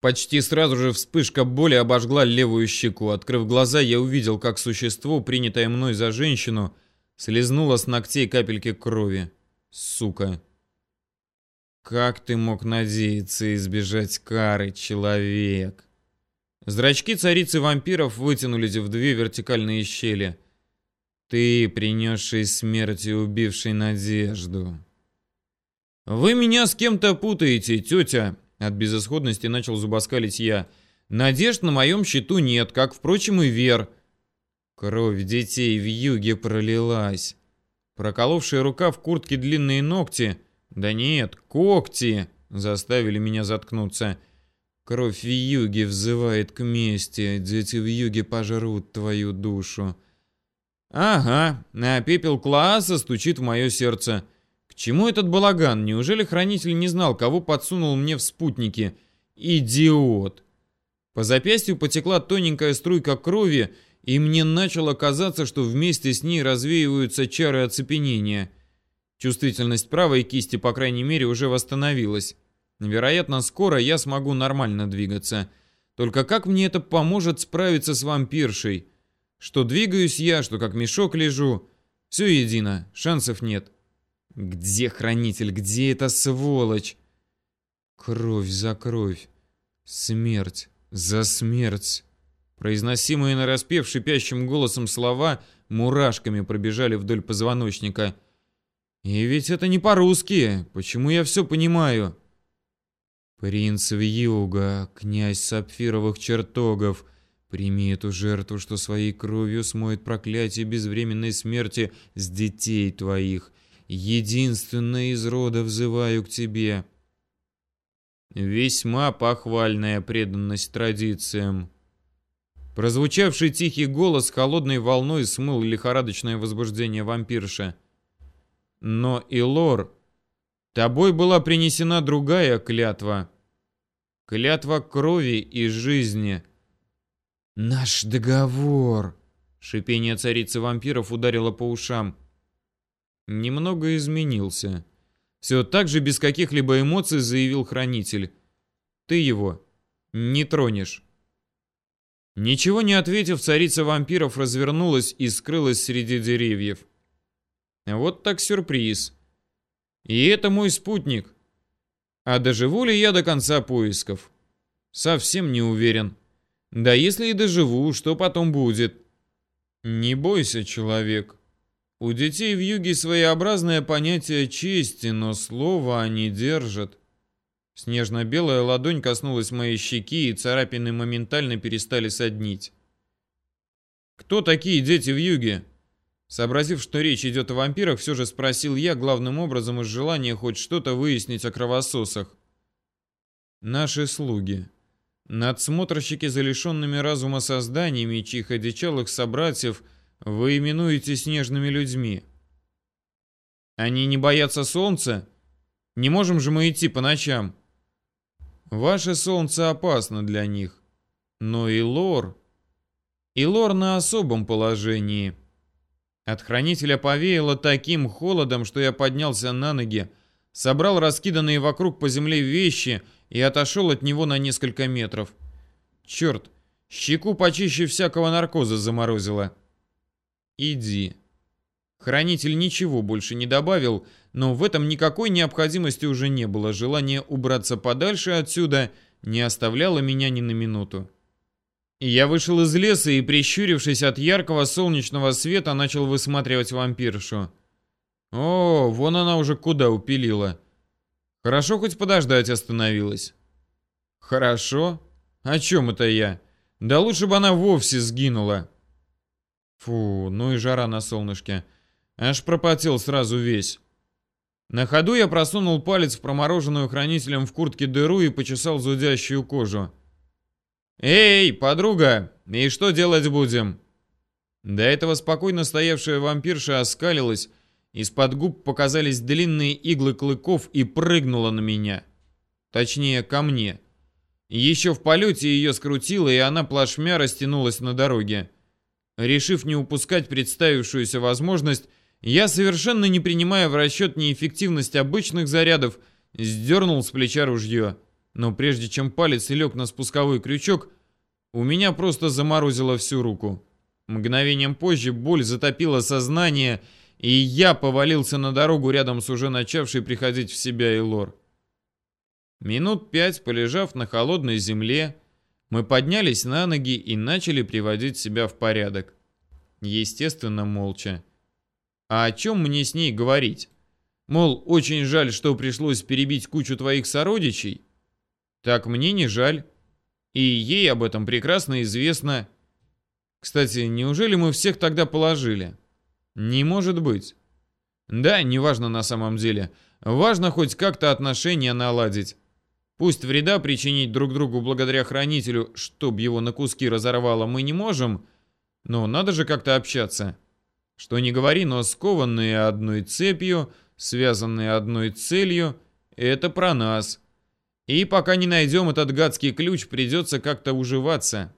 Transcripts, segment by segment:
Почти сразу же вспышка боли обожгла левую щеку. Открыв глаза, я увидел, как существо, принятое мной за женщину, слезнуло с ногтей капельки крови. Сука. Как ты мог надеяться избежать кары, человек? Зрачки царицы вампиров вытянулись в две вертикальные щели. Ты, принесший смерть и убивший надежду. Вы меня с кем-то путаете, тетя. От безысходности начал зубоскалить я. Надежд на моем счету нет, как, впрочем, и вер. Кровь детей в юге пролилась. Проколовшая рука в куртке длинные ногти, да нет, когти, заставили меня заткнуться. Кровь в юге взывает к мести, дети в юге пожрут твою душу. Ага, а пепел класса стучит в мое сердце. Чему этот балаган? Неужели хранитель не знал, кого подсунул мне в спутники? Идиот! По запястью потекла тоненькая струйка крови, и мне начало казаться, что вместе с ней развеиваются чары оцепенения. Чувствительность правой кисти, по крайней мере, уже восстановилась. Вероятно, скоро я смогу нормально двигаться. Только как мне это поможет справиться с вампиршей? Что двигаюсь я, что как мешок лежу. Все едино, шансов нет. Где хранитель? Где эта сволочь? Кровь за кровь. Смерть за смерть. Произносимые нараспев шипящим голосом слова мурашками пробежали вдоль позвоночника. И ведь это не по-русски. Почему я все понимаю? Принц Вьюга, князь сапфировых чертогов, прими эту жертву, что своей кровью смоет проклятие безвременной смерти с детей твоих. Единственное из рода взываю к тебе. Весьма похвальная преданность традициям. Прозвучавший тихий голос холодной волной смыл лихорадочное возбуждение вампирша. Но, Илор, тобой была принесена другая клятва. Клятва крови и жизни. Наш договор. Шипение царицы вампиров ударило по ушам. Немного изменился. Все так же без каких-либо эмоций заявил хранитель. Ты его не тронешь. Ничего не ответив, царица вампиров развернулась и скрылась среди деревьев. Вот так сюрприз. И это мой спутник. А доживу ли я до конца поисков? Совсем не уверен. Да если и доживу, что потом будет? Не бойся, человек. У детей в юге своеобразное понятие чести, но слово они держат. Снежно-белая ладонь коснулась моей щеки, и царапины моментально перестали соднить. «Кто такие дети в юге?» Сообразив, что речь идет о вампирах, все же спросил я, главным образом из желания хоть что-то выяснить о кровососах. «Наши слуги. Надсмотрщики за лишенными разума созданиями, чьих одичалых собратьев вы именуете снежными людьми. Они не боятся солнца? Не можем же мы идти по ночам?» Ваше солнце опасно для них. Но и лор... И лор на особом положении. От хранителя повеяло таким холодом, что я поднялся на ноги, собрал раскиданные вокруг по земле вещи и отошел от него на несколько метров. Черт, щеку почище всякого наркоза заморозило. Иди. Хранитель ничего больше не добавил, но в этом никакой необходимости уже не было. Желание убраться подальше отсюда не оставляло меня ни на минуту. Я вышел из леса и, прищурившись от яркого солнечного света, начал высматривать вампиршу. О, вон она уже куда упилила. Хорошо хоть подождать остановилась. Хорошо? О чем это я? Да лучше бы она вовсе сгинула. Фу, ну и жара на солнышке. Аж пропотел сразу весь. На ходу я просунул палец в промороженную хранителем в куртке дыру и почесал зудящую кожу. «Эй, подруга, и что делать будем?» До этого спокойно стоявшая вампирша оскалилась, из-под губ показались длинные иглы клыков и прыгнула на меня. Точнее, ко мне. Еще в полете ее скрутило, и она плашмя растянулась на дороге. Решив не упускать представившуюся возможность, я, совершенно не принимая в расчет неэффективность обычных зарядов, сдернул с плеча ружье. но прежде чем палец лег на спусковой крючок, у меня просто заморозило всю руку. Мгновением позже боль затопила сознание, и я повалился на дорогу рядом с уже начавшей приходить в себя Элор. Минут пять, полежав на холодной земле, мы поднялись на ноги и начали приводить себя в порядок. Естественно, молча. А о чем мне с ней говорить? Мол, очень жаль, что пришлось перебить кучу твоих сородичей? Так мне не жаль. И ей об этом прекрасно известно. Кстати, неужели мы всех тогда положили? Не может быть. Да, неважно на самом деле. Важно хоть как-то отношения наладить. Пусть вреда причинить друг другу благодаря хранителю, чтоб его на куски разорвало, мы не можем, но надо же как-то общаться. Что не говори, но скованные одной цепью, связанные одной целью, это про нас. И пока не найдем этот гадский ключ, придется как-то уживаться.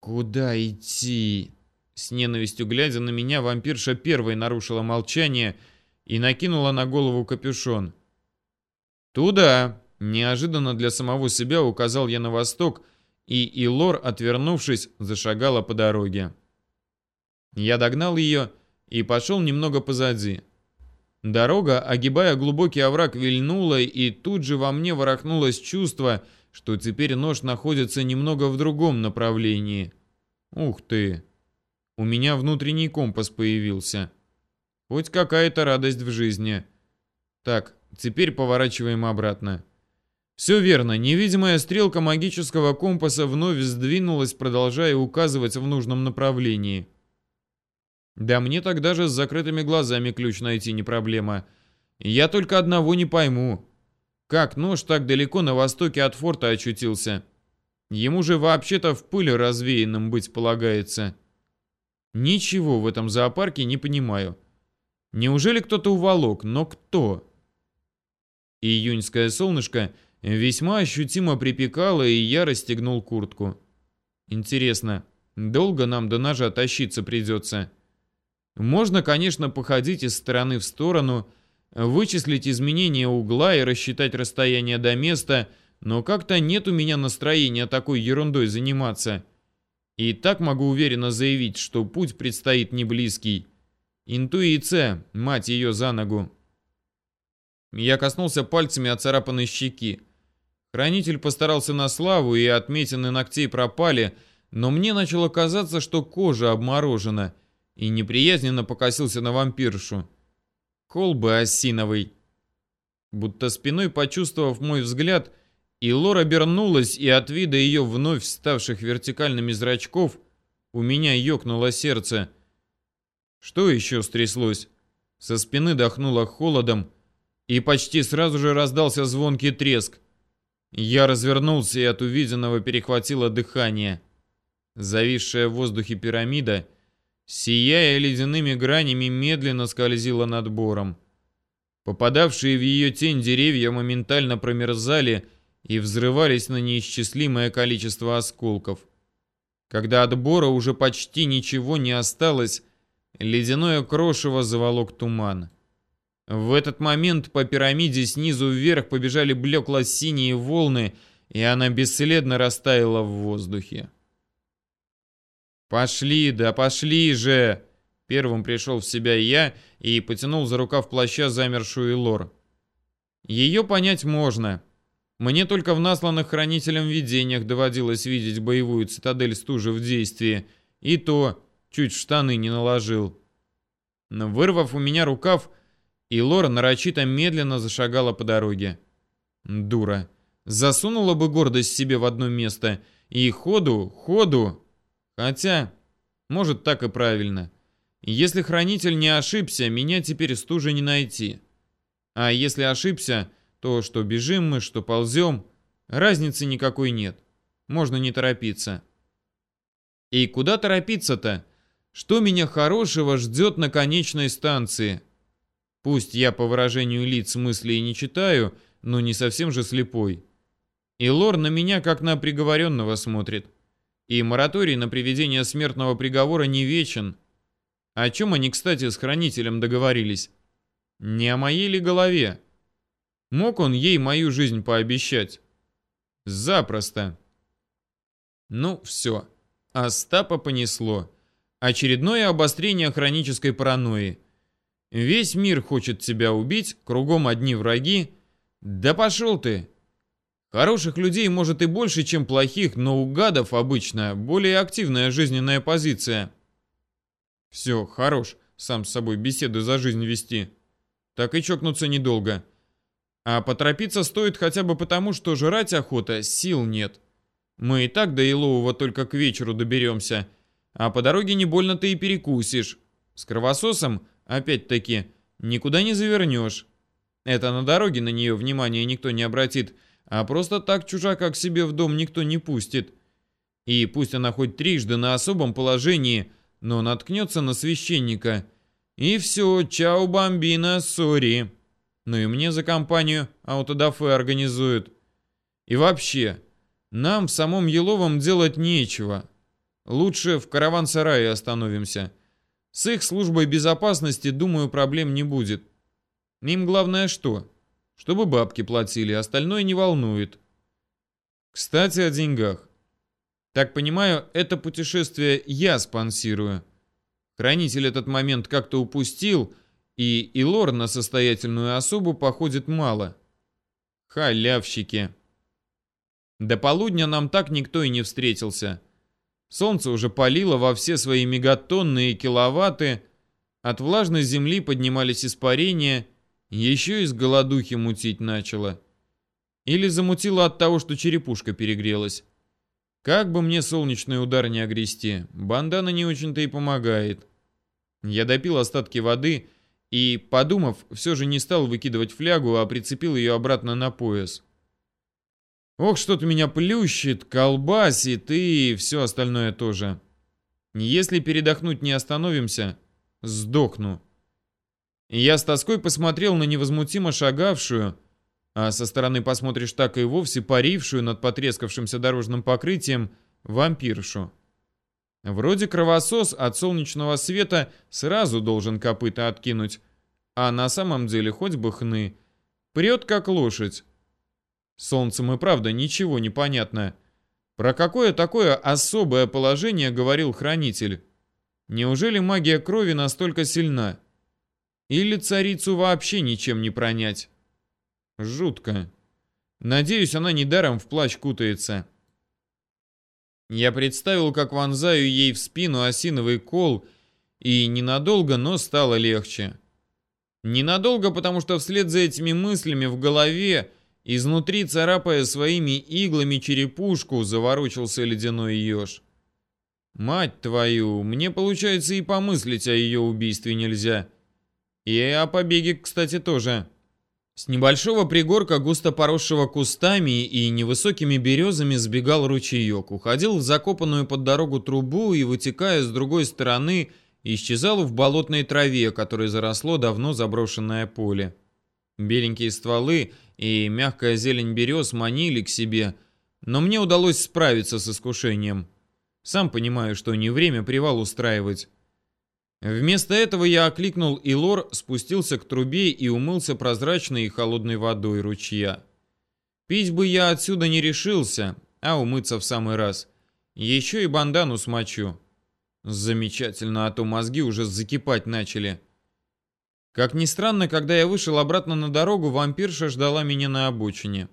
«Куда идти?» С ненавистью глядя на меня, вампирша первой нарушила молчание и накинула на голову капюшон. «Туда!» Неожиданно для самого себя указал я на восток, и Илор, отвернувшись, зашагала по дороге. Я догнал ее и пошел немного позади. Дорога, огибая глубокий овраг, вильнула, и тут же во мне ворохнулось чувство, что теперь нож находится немного в другом направлении. Ух ты! У меня внутренний компас появился. Хоть какая-то радость в жизни. Так, теперь поворачиваем обратно. Все верно, невидимая стрелка магического компаса вновь сдвинулась, продолжая указывать в нужном направлении. Да мне тогда же с закрытыми глазами ключ найти не проблема. Я только одного не пойму. Как нож так далеко на востоке от форта очутился? Ему же вообще-то в пыли развеянным быть полагается. Ничего в этом зоопарке не понимаю. Неужели кто-то уволок? Но кто? Июньское солнышко — Весьма ощутимо припекало, и я расстегнул куртку. Интересно, долго нам до ножа тащиться придется? Можно, конечно, походить из стороны в сторону, вычислить изменение угла и рассчитать расстояние до места, но как-то нет у меня настроения такой ерундой заниматься. И так могу уверенно заявить, что путь предстоит не близкий. Интуиция, мать ее за ногу. Я коснулся пальцами оцарапанной щеки. Хранитель постарался на славу, и отметины ногтей пропали, но мне начало казаться, что кожа обморожена, и неприязненно покосился на вампиршу. Колбы осиновый. Будто спиной почувствовав мой взгляд, Илор обернулась, и от вида ее вновь ставших вертикальными зрачков у меня ёкнуло сердце. Что еще стряслось? Со спины дохнуло холодом, и почти сразу же раздался звонкий треск. Я развернулся и от увиденного перехватило дыхание. Зависшая в воздухе пирамида, сияя ледяными гранями, медленно скользила над бором. Попадавшие в ее тень деревья моментально промерзали и взрывались на неисчислимое количество осколков. Когда от бора уже почти ничего не осталось, ледяное крошево заволок туман. В этот момент по пирамиде снизу вверх побежали блекло-синие волны, и она бесследно растаяла в воздухе. «Пошли, да пошли же!» Первым пришел в себя я и потянул за рукав плаща замершую Лор. Ее понять можно. Мне только в насланных хранителем видениях доводилось видеть боевую цитадель стужи в действии, и то чуть штаны не наложил. Но вырвав у меня рукав, и Лора нарочито медленно зашагала по дороге. Дура. Засунула бы гордость себе в одно место. И ходу, ходу. Хотя, может так и правильно. Если хранитель не ошибся, меня теперь стужи не найти. А если ошибся, то что бежим мы, что ползем, разницы никакой нет. Можно не торопиться. И куда торопиться-то? Что меня хорошего ждет на конечной станции? Пусть я по выражению лиц мысли и не читаю, но не совсем же слепой. И Лор на меня как на приговоренного смотрит. И мораторий на приведение смертного приговора не вечен. О чем они, кстати, с хранителем договорились? Не о моей ли голове? Мог он ей мою жизнь пообещать? Запросто. Ну, все. Остапа понесло. Очередное обострение хронической паранойи. Весь мир хочет тебя убить, кругом одни враги. Да пошел ты! Хороших людей может и больше, чем плохих, но у гадов обычно более активная жизненная позиция. Все, хорош, сам с собой беседу за жизнь вести. Так и чокнуться недолго. А поторопиться стоит хотя бы потому, что жрать охота, сил нет. Мы и так до Илового только к вечеру доберемся, а по дороге не больно ты и перекусишь. С кровососом, опять-таки, никуда не завернешь. Это на дороге на нее внимания никто не обратит, а просто так чужака к себе в дом никто не пустит. И пусть она хоть трижды на особом положении, но наткнется на священника. И все, чао, бомбина, сори. Ну и мне за компанию аутодафе организуют. И вообще, нам в самом Еловом делать нечего. Лучше в караван-сарае остановимся. С их службой безопасности, думаю, проблем не будет. Им главное что? Чтобы бабки платили, остальное не волнует. Кстати, о деньгах. Так понимаю, это путешествие я спонсирую. Хранитель этот момент как-то упустил, и Илор на состоятельную особу походит мало. Халявщики. До полудня нам так никто и не встретился. Солнце уже палило во все свои мегатонны и киловатты, от влажной земли поднимались испарения, еще и с голодухи мутить начало. Или замутило от того, что черепушка перегрелась. Как бы мне солнечный удар не огрести, бандана не очень-то и помогает. Я допил остатки воды и, подумав, все же не стал выкидывать флягу, а прицепил ее обратно на пояс. Ох, что-то меня плющит, колбасит и все остальное тоже. Если передохнуть не остановимся, сдохну. Я с тоской посмотрел на невозмутимо шагавшую, а со стороны посмотришь так и вовсе парившую над потрескавшимся дорожным покрытием вампиршу. Вроде кровосос от солнечного света сразу должен копыта откинуть, а на самом деле хоть бы хны. Прет как лошадь. Солнцем и правда ничего не понятно. Про какое такое особое положение говорил хранитель? Неужели магия крови настолько сильна? Или царицу вообще ничем не пронять? Жутко. Надеюсь, она недаром в плащ кутается. Я представил, как вонзаю ей в спину осиновый кол, и ненадолго, но стало легче. Ненадолго, потому что вслед за этими мыслями в голове Изнутри, царапая своими иглами черепушку, заворочился ледяной еж. «Мать твою, мне, получается, и помыслить о ее убийстве нельзя. И о побеге, кстати, тоже». С небольшого пригорка, густо поросшего кустами и невысокими березами, сбегал ручеек, уходил в закопанную под дорогу трубу и, вытекая с другой стороны, исчезал в болотной траве, которой заросло давно заброшенное поле. Беленькие стволы и мягкая зелень берез манили к себе, но мне удалось справиться с искушением. Сам понимаю, что не время привал устраивать. Вместо этого я окликнул Илор, спустился к трубе и умылся прозрачной и холодной водой ручья. Пить бы я отсюда не решился, а умыться в самый раз. Еще и бандану смочу. Замечательно, а то мозги уже закипать начали. Как ни странно, когда я вышел обратно на дорогу, вампирша ждала меня на обочине.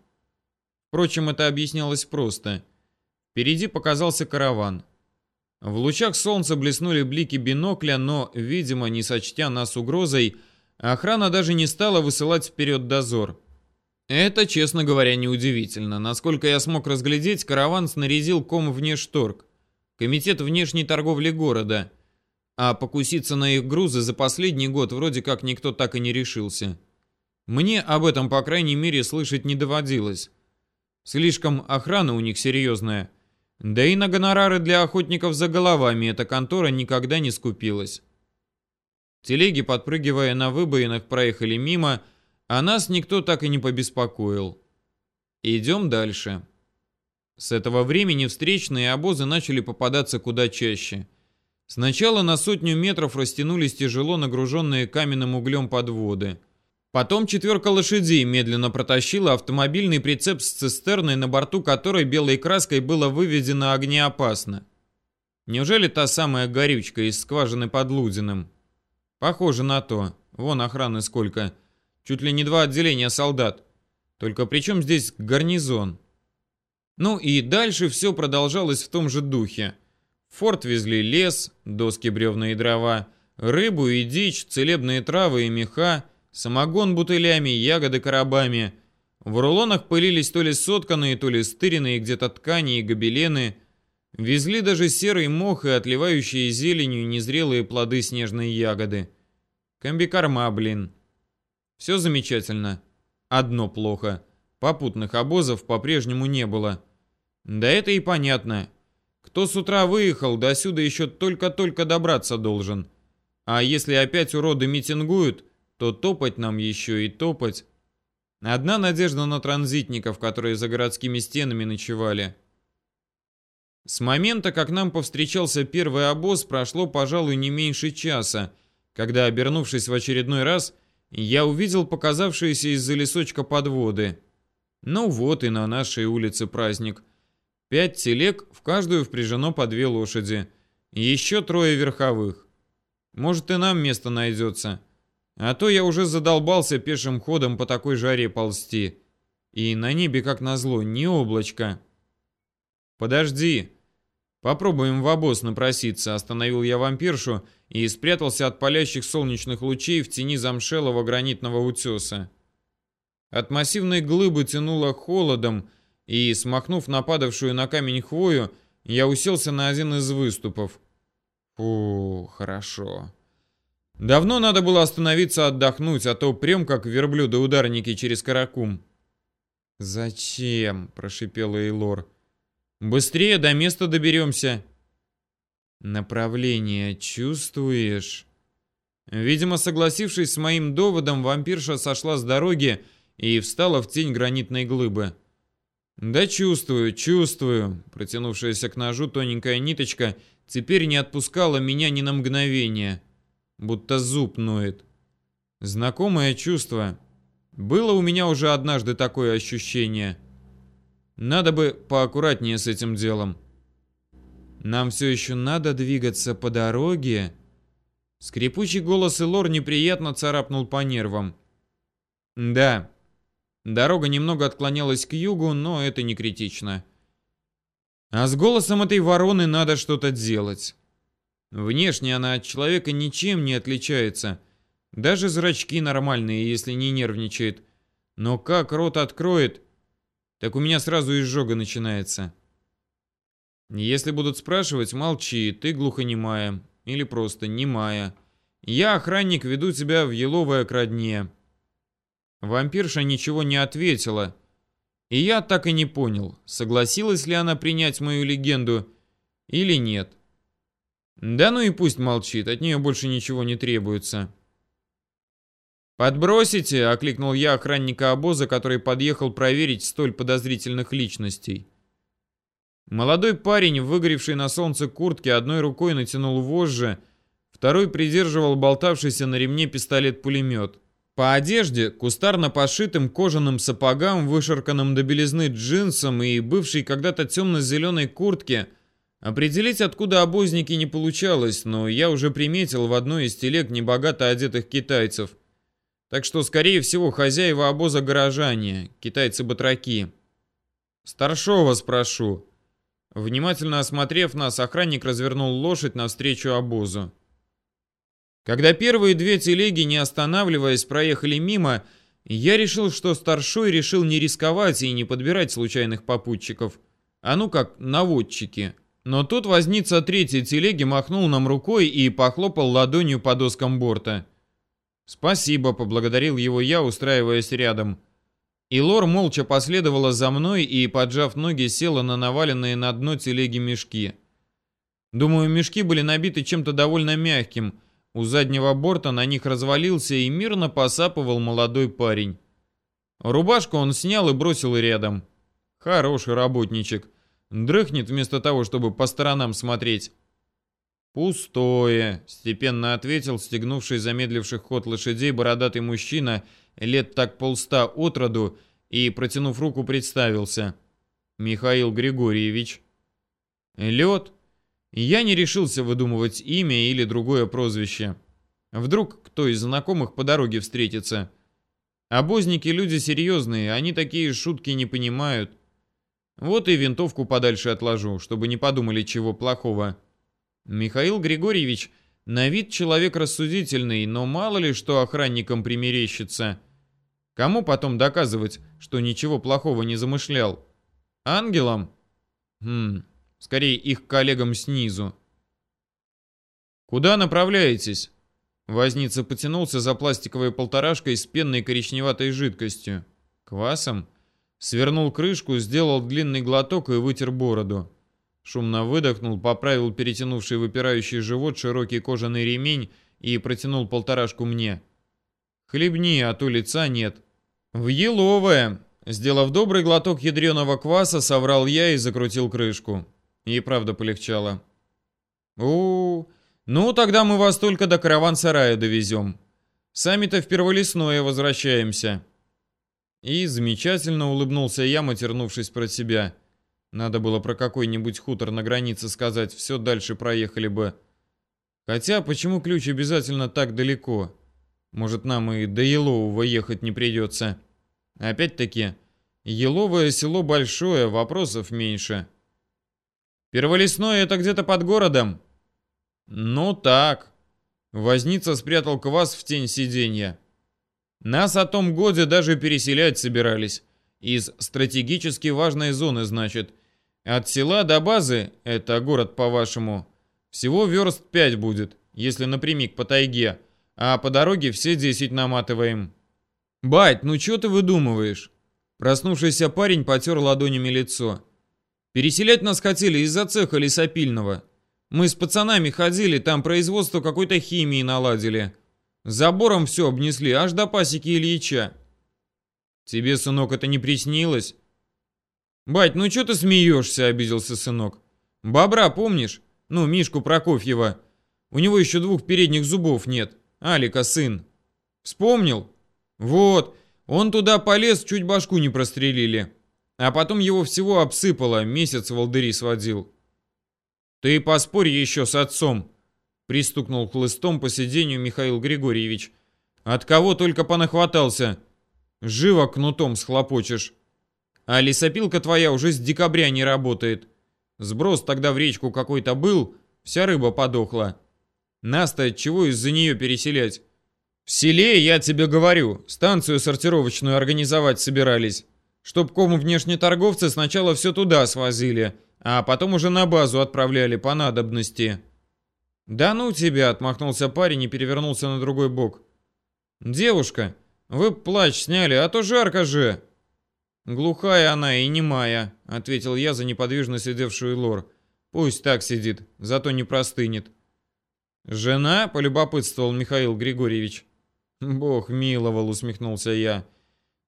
Впрочем, это объяснялось просто. Впереди показался караван. В лучах солнца блеснули блики бинокля, но, видимо, не сочтя нас угрозой, охрана даже не стала высылать вперед дозор. Это, честно говоря, неудивительно. Насколько я смог разглядеть, караван снарядил ком внешторг. Комитет внешней торговли города – а покуситься на их грузы за последний год вроде как никто так и не решился. Мне об этом, по крайней мере, слышать не доводилось. Слишком охрана у них серьезная. Да и на гонорары для охотников за головами эта контора никогда не скупилась. Телеги, подпрыгивая на выбоинах, проехали мимо, а нас никто так и не побеспокоил. Идем дальше. С этого времени встречные обозы начали попадаться куда чаще – Сначала на сотню метров растянулись тяжело нагруженные каменным углем подводы. Потом четверка лошадей медленно протащила автомобильный прицеп с цистерной, на борту которой белой краской было выведено огнеопасно. Неужели та самая горючка из скважины под Лудиным? Похоже на то. Вон охраны сколько. Чуть ли не два отделения солдат. Только при чем здесь гарнизон? Ну и дальше все продолжалось в том же духе. Форт везли лес, доски, бревна и дрова, рыбу и дичь, целебные травы и меха, самогон бутылями, ягоды коробами. В рулонах пылились то ли сотканные, то ли стыренные где-то ткани и гобелены. Везли даже серый мох и отливающие зеленью незрелые плоды снежной ягоды. Комбикорма, блин. Все замечательно. Одно плохо. Попутных обозов по-прежнему не было. Да это и понятно. Кто с утра выехал, до сюда еще только-только добраться должен. А если опять уроды митингуют, то топать нам еще и топать. Одна надежда на транзитников, которые за городскими стенами ночевали. С момента, как нам повстречался первый обоз, прошло, пожалуй, не меньше часа, когда, обернувшись в очередной раз, я увидел показавшиеся из-за лесочка подводы. Ну вот и на нашей улице праздник. Пять телег, в каждую впряжено по две лошади. Еще трое верховых. Может и нам место найдется. А то я уже задолбался пешим ходом по такой жаре ползти. И на небе, как назло, ни облачка. Подожди. Попробуем в обоз напроситься, остановил я вампиршу и спрятался от палящих солнечных лучей в тени замшелого гранитного утеса. От массивной глыбы тянуло холодом, и, смахнув нападавшую на камень хвою, я уселся на один из выступов. Фу, хорошо. Давно надо было остановиться отдохнуть, а то прям как верблюды-ударники через каракум. «Зачем?» – прошипела Эйлор. «Быстрее до места доберемся». «Направление чувствуешь?» Видимо, согласившись с моим доводом, вампирша сошла с дороги и встала в тень гранитной глыбы. «Да чувствую, чувствую», — протянувшаяся к ножу тоненькая ниточка теперь не отпускала меня ни на мгновение, будто зуб ноет. Знакомое чувство. Было у меня уже однажды такое ощущение. Надо бы поаккуратнее с этим делом. Нам все еще надо двигаться по дороге. Скрипучий голос Элор неприятно царапнул по нервам. Да, Дорога немного отклонялась к югу, но это не критично. А с голосом этой вороны надо что-то делать. Внешне она от человека ничем не отличается. Даже зрачки нормальные, если не нервничает. Но как рот откроет, так у меня сразу изжога начинается. Если будут спрашивать, молчи, ты глухонемая. Или просто немая. Я, охранник, веду тебя в еловое крадне. Вампирша ничего не ответила. И я так и не понял, согласилась ли она принять мою легенду или нет. Да ну и пусть молчит, от нее больше ничего не требуется. «Подбросите!» — окликнул я охранника обоза, который подъехал проверить столь подозрительных личностей. Молодой парень, выгоревший на солнце куртке, одной рукой натянул вожжи, второй придерживал болтавшийся на ремне пистолет-пулемет. По одежде, кустарно пошитым кожаным сапогам, вышарканным до белизны джинсам и бывшей когда-то темно-зеленой куртке, определить, откуда обозники не получалось, но я уже приметил в одной из телег небогато одетых китайцев. Так что, скорее всего, хозяева обоза горожане, китайцы-батраки. Старшова спрошу. Внимательно осмотрев нас, охранник развернул лошадь навстречу обозу. Когда первые две телеги, не останавливаясь, проехали мимо, я решил, что старшой решил не рисковать и не подбирать случайных попутчиков. А ну как, наводчики. Но тут возница третьей телеги махнул нам рукой и похлопал ладонью по доскам борта. «Спасибо», — поблагодарил его я, устраиваясь рядом. И Лор молча последовала за мной и, поджав ноги, села на наваленные на дно телеги мешки. Думаю, мешки были набиты чем-то довольно мягким — у заднего борта на них развалился и мирно посапывал молодой парень. Рубашку он снял и бросил рядом. Хороший работничек. Дрыхнет вместо того, чтобы по сторонам смотреть. «Пустое», — степенно ответил стегнувший замедливших ход лошадей бородатый мужчина, лет так полста от роду, и, протянув руку, представился. Михаил Григорьевич. Лед. Я не решился выдумывать имя или другое прозвище. Вдруг кто из знакомых по дороге встретится. Обозники люди серьезные, они такие шутки не понимают. Вот и винтовку подальше отложу, чтобы не подумали чего плохого. Михаил Григорьевич на вид человек рассудительный, но мало ли что охранникам примерещится. Кому потом доказывать, что ничего плохого не замышлял? Ангелам? Хм, скорее их коллегам снизу. Куда направляетесь? Возница потянулся за пластиковой полторашкой с пенной коричневатой жидкостью. Квасом? Свернул крышку, сделал длинный глоток и вытер бороду. Шумно выдохнул, поправил перетянувший выпирающий живот широкий кожаный ремень и протянул полторашку мне. «Хлебни, а то лица нет». «В еловое!» Сделав добрый глоток ядреного кваса, соврал я и закрутил крышку. И правда полегчало. у, -у, ну тогда мы вас только до караван-сарая довезем. Сами-то в Перволесное возвращаемся». И замечательно улыбнулся я, матернувшись про себя. Надо было про какой-нибудь хутор на границе сказать, все дальше проехали бы. Хотя, почему ключ обязательно так далеко? Может, нам и до Елового ехать не придется. Опять-таки, Еловое село большое, вопросов меньше. Перволесное это где-то под городом? Ну так. Возница спрятал квас в тень сиденья. Нас о том годе даже переселять собирались. Из стратегически важной зоны, значит. От села до базы, это город по-вашему, всего верст 5 будет, если напрямик по тайге, а по дороге все 10 наматываем. Бать, ну что ты выдумываешь? Проснувшийся парень потер ладонями лицо. Переселять нас хотели из-за цеха лесопильного. Мы с пацанами ходили, там производство какой-то химии наладили. Забором все обнесли, аж до пасеки Ильича. Тебе, сынок, это не приснилось? Бать, ну что ты смеешься, обиделся сынок. Бобра помнишь? Ну, Мишку Прокофьева. У него еще двух передних зубов нет. Алика сын. Вспомнил? Вот, он туда полез, чуть башку не прострелили. А потом его всего обсыпало, месяц волдыри сводил. Ты поспорь еще с отцом, Пристукнул хлыстом по сиденью Михаил Григорьевич. От кого только понахватался. Живо кнутом схлопочешь. А лесопилка твоя уже с декабря не работает. Сброс тогда в речку какой-то был, вся рыба подохла. Нас-то чего из-за нее переселять? В селе, я тебе говорю, станцию сортировочную организовать собирались. Чтоб кому внешнеторговцы сначала все туда свозили, а потом уже на базу отправляли по надобности. «Да ну тебя!» — отмахнулся парень и перевернулся на другой бок. «Девушка, вы плащ сняли, а то жарко же!» «Глухая она и немая», — ответил я за неподвижно сидевшую Лор. «Пусть так сидит, зато не простынет». «Жена?» — полюбопытствовал Михаил Григорьевич. «Бог миловал», — усмехнулся я.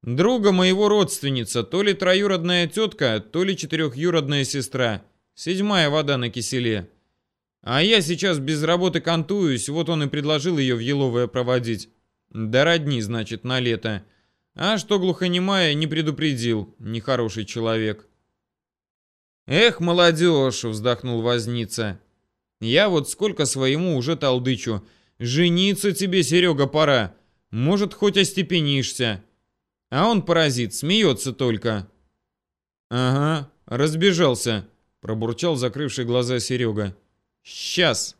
«Друга моего родственница, то ли троюродная тетка, то ли четырехюродная сестра. Седьмая вода на киселе. А я сейчас без работы кантуюсь, вот он и предложил ее в Еловое проводить. До родни, значит, на лето. А что глухонемая, не предупредил, нехороший человек. «Эх, молодежь!» — вздохнул возница. «Я вот сколько своему уже толдычу. Жениться тебе, Серега, пора. Может, хоть остепенишься». А он, паразит, смеется только. «Ага, разбежался», — пробурчал закрывший глаза Серега. Сейчас.